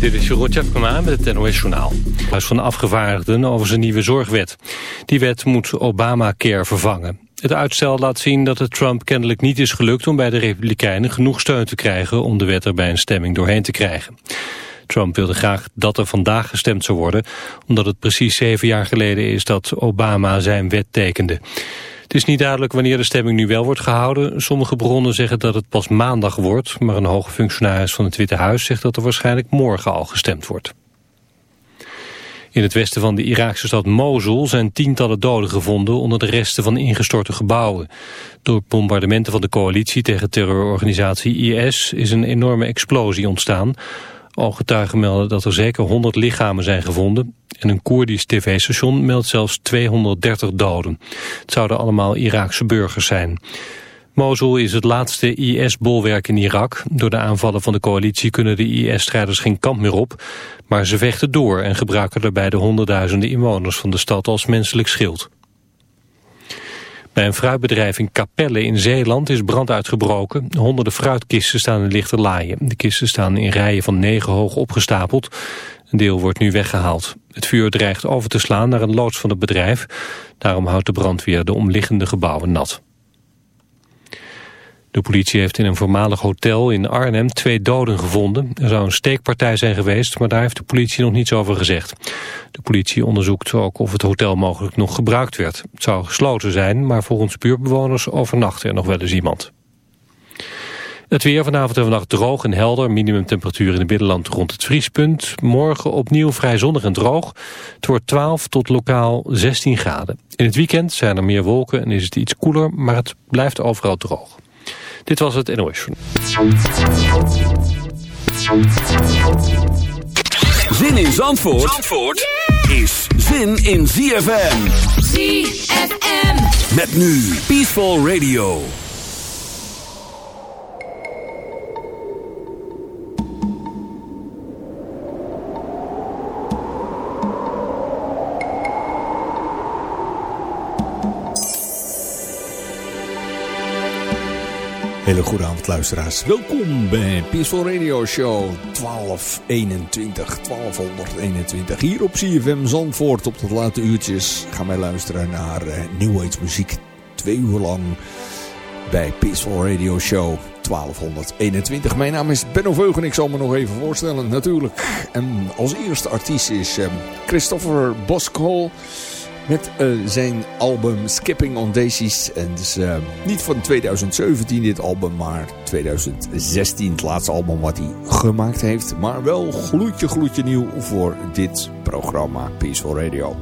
Dit is Jeroen Tjepkema met het NOS Journaal. Huis van afgevaardigden over zijn nieuwe zorgwet. Die wet moet Obamacare vervangen. Het uitstel laat zien dat het Trump kennelijk niet is gelukt om bij de Republikeinen genoeg steun te krijgen om de wet er bij een stemming doorheen te krijgen. Trump wilde graag dat er vandaag gestemd zou worden, omdat het precies zeven jaar geleden is dat Obama zijn wet tekende. Het is niet duidelijk wanneer de stemming nu wel wordt gehouden. Sommige bronnen zeggen dat het pas maandag wordt, maar een hoge functionaris van het Witte Huis zegt dat er waarschijnlijk morgen al gestemd wordt. In het westen van de Iraakse stad Mosul zijn tientallen doden gevonden onder de resten van ingestorte gebouwen. Door bombardementen van de coalitie tegen terrororganisatie IS is een enorme explosie ontstaan. Ooggetuigen melden dat er zeker 100 lichamen zijn gevonden. En een Koerdisch tv-station meldt zelfs 230 doden. Het zouden allemaal Iraakse burgers zijn. Mosul is het laatste IS-bolwerk in Irak. Door de aanvallen van de coalitie kunnen de IS-strijders geen kant meer op. Maar ze vechten door en gebruiken daarbij de honderdduizenden inwoners van de stad als menselijk schild. Bij een fruitbedrijf in Capelle in Zeeland is brand uitgebroken. Honderden fruitkisten staan in lichte laaien. De kisten staan in rijen van negen hoog opgestapeld. Een deel wordt nu weggehaald. Het vuur dreigt over te slaan naar een loods van het bedrijf. Daarom houdt de brandweer de omliggende gebouwen nat. De politie heeft in een voormalig hotel in Arnhem twee doden gevonden. Er zou een steekpartij zijn geweest, maar daar heeft de politie nog niets over gezegd. De politie onderzoekt ook of het hotel mogelijk nog gebruikt werd. Het zou gesloten zijn, maar volgens buurtbewoners overnachtte er nog wel eens iemand. Het weer vanavond en vannacht droog en helder. Minimumtemperatuur in het binnenland rond het vriespunt. Morgen opnieuw vrij zonnig en droog. Het wordt 12 tot lokaal 16 graden. In het weekend zijn er meer wolken en is het iets koeler, maar het blijft overal droog. Dit was het NOS. Zin in Zandvoort, Zandvoort is zin in ZFM. ZFM. Met nu Peaceful Radio. Hele goede avond luisteraars. Welkom bij Peaceful Radio Show 1221, 1221. Hier op CFM Zandvoort op de late uurtjes gaan wij luisteren naar uh, New Age muziek. Twee uur lang bij Peaceful Radio Show 1221. Mijn naam is Benno Veugen. Ik zal me nog even voorstellen natuurlijk. En als eerste artiest is um, Christopher Boskol met uh, zijn album Skipping on Daisies. En dus uh, niet van 2017 dit album, maar 2016 het laatste album wat hij gemaakt heeft. Maar wel gloedje gloedje nieuw voor dit programma Peaceful Radio.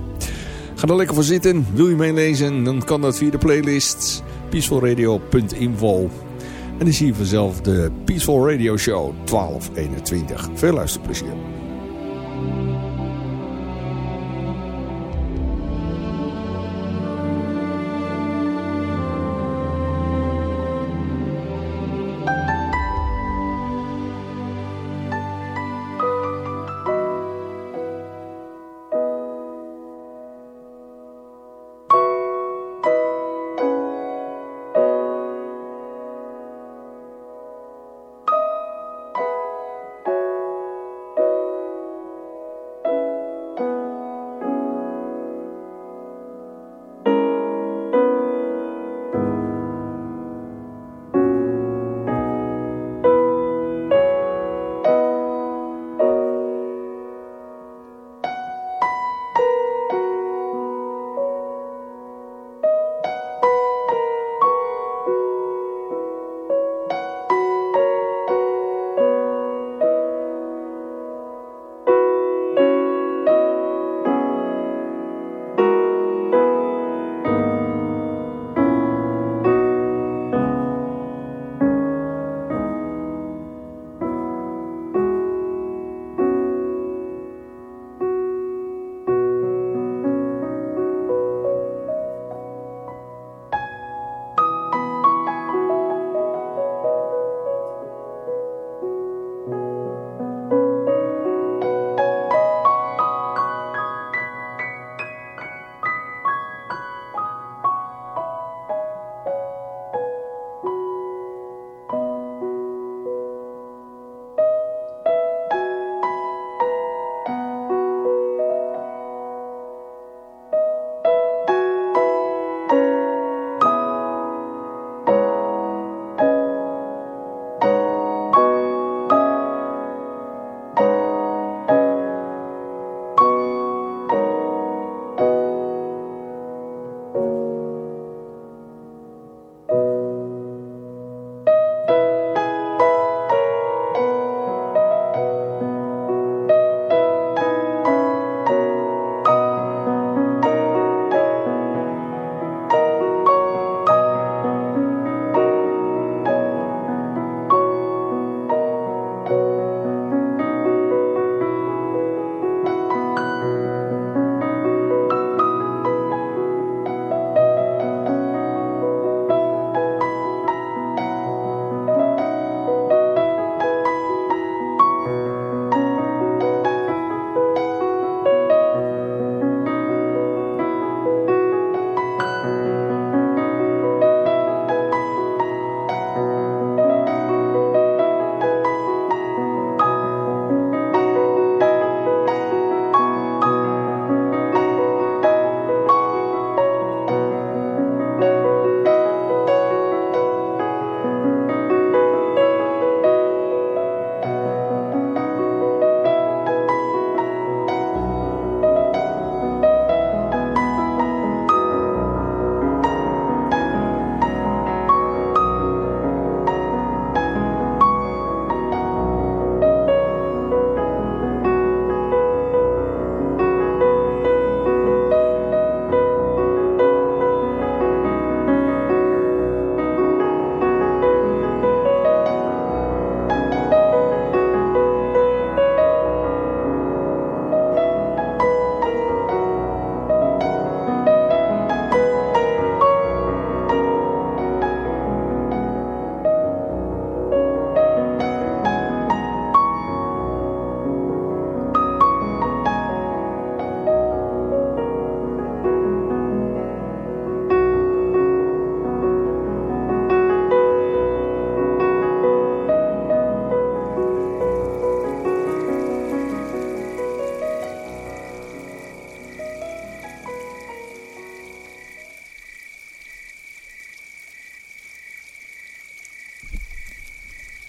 Ga er lekker voor zitten. Wil je meelezen, dan kan dat via de playlist peacefulradio.info. En dan zie je vanzelf de Peaceful Radio Show 1221. Veel luisterplezier.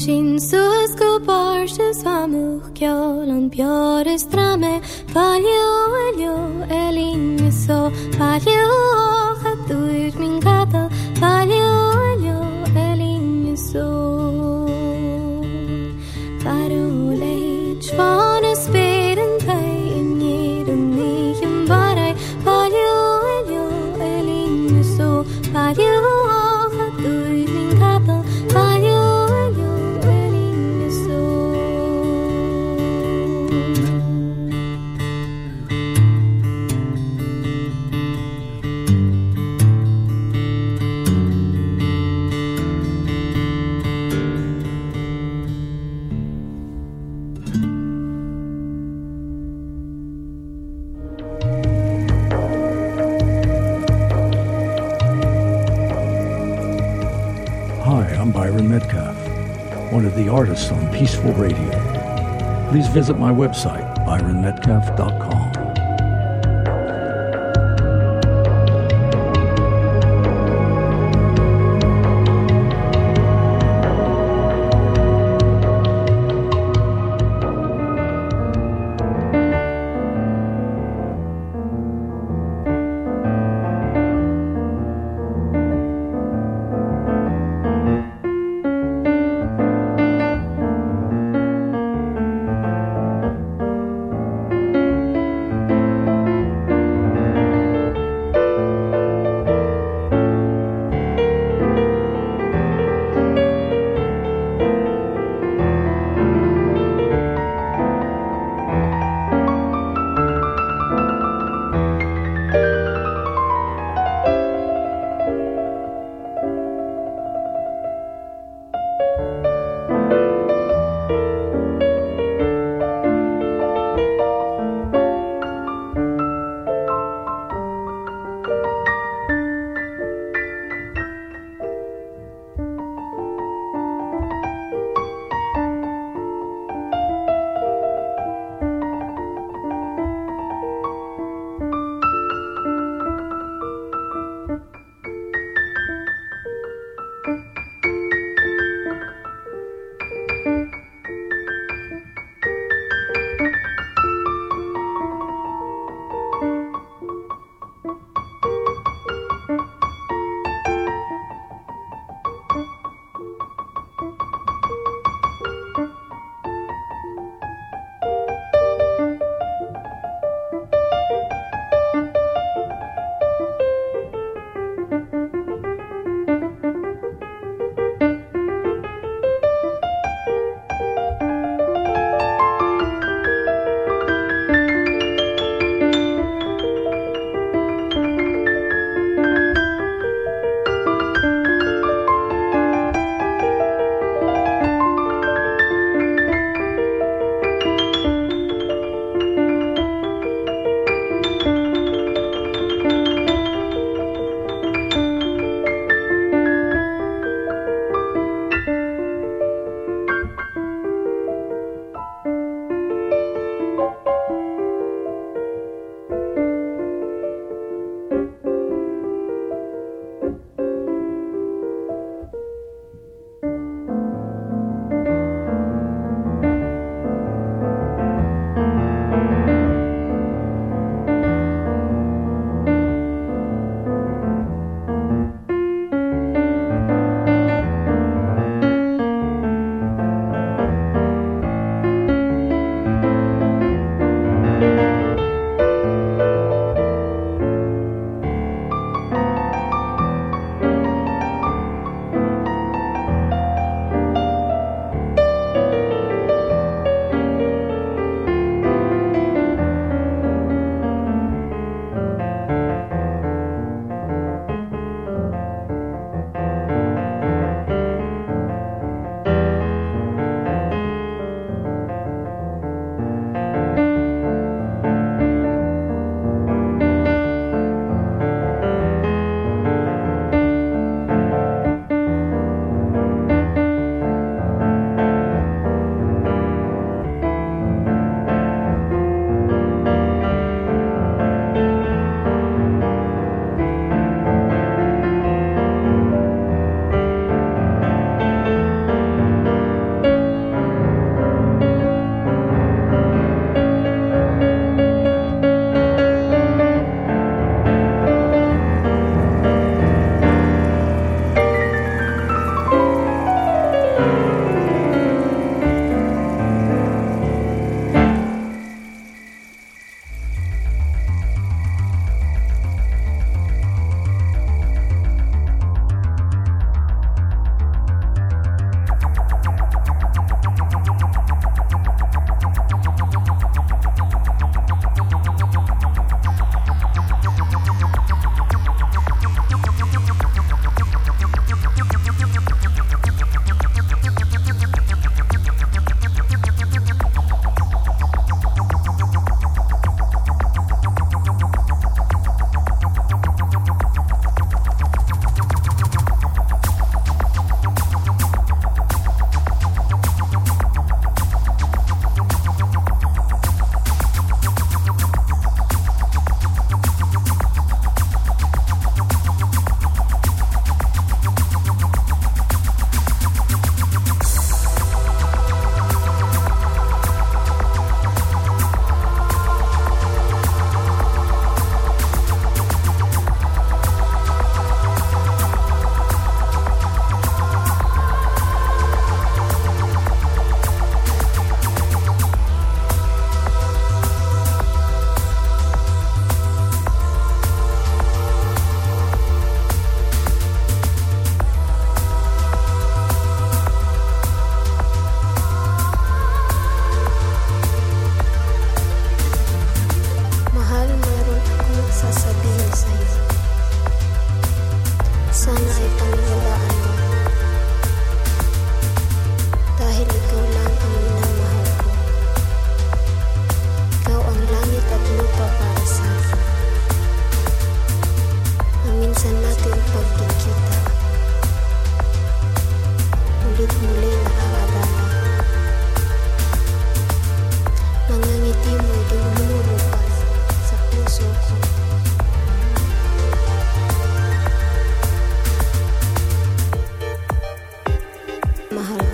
Jesus gebarges amurkjolan björes drame Valjo eljo elinso valjo the artist on Peaceful Radio. Please visit my website, byronmetcalf.com.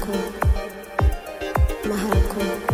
mahalku mahalku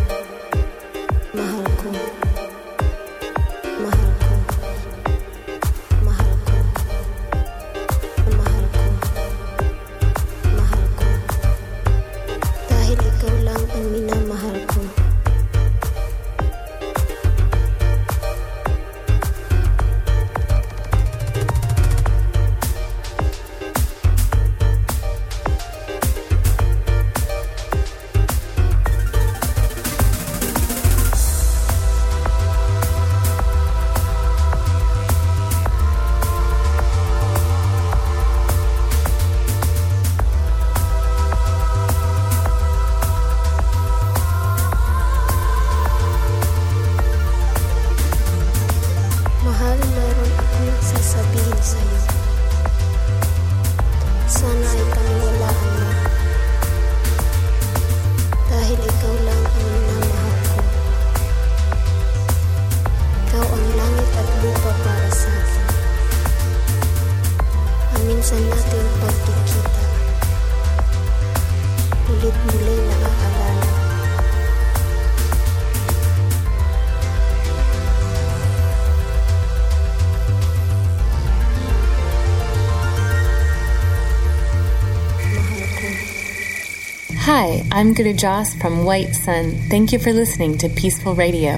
I'm Guru Joss from White Sun. Thank you for listening to Peaceful Radio.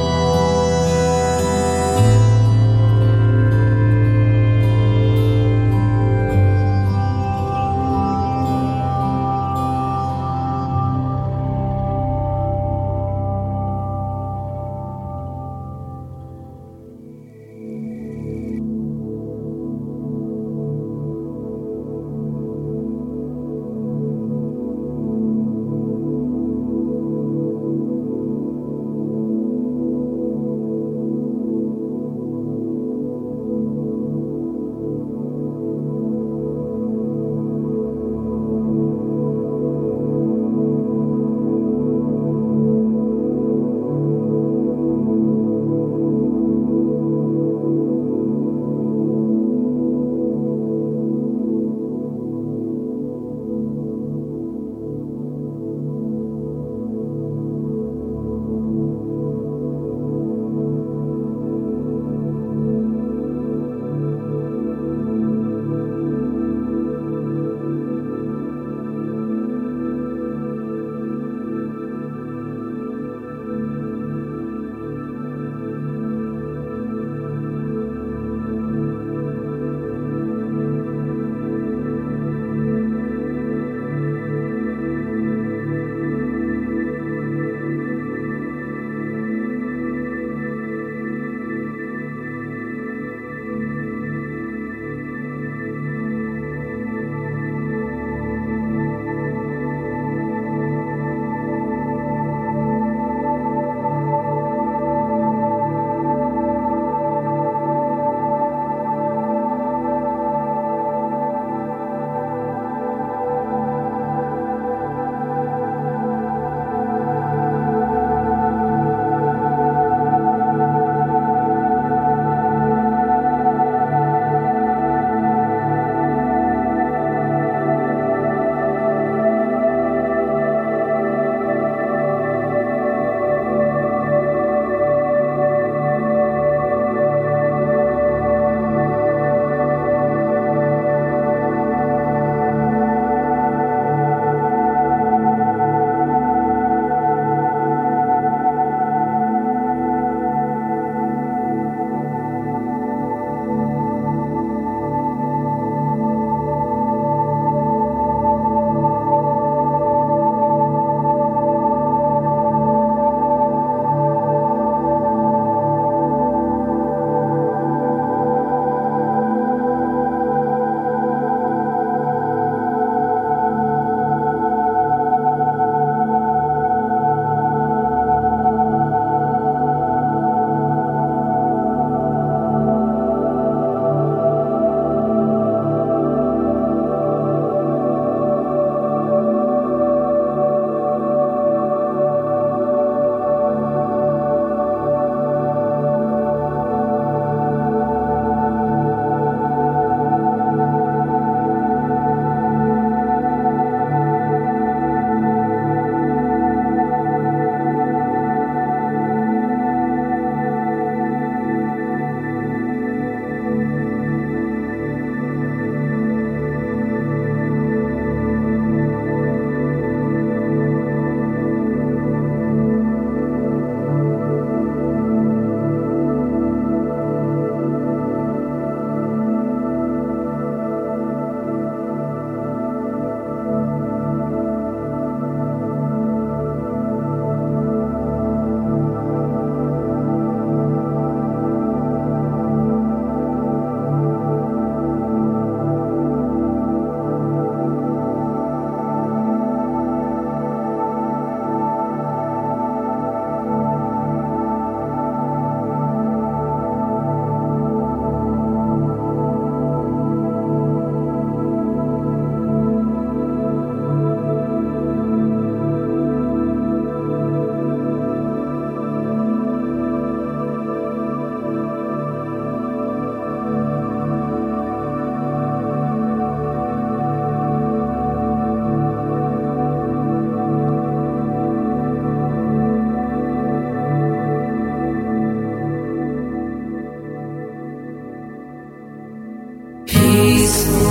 place.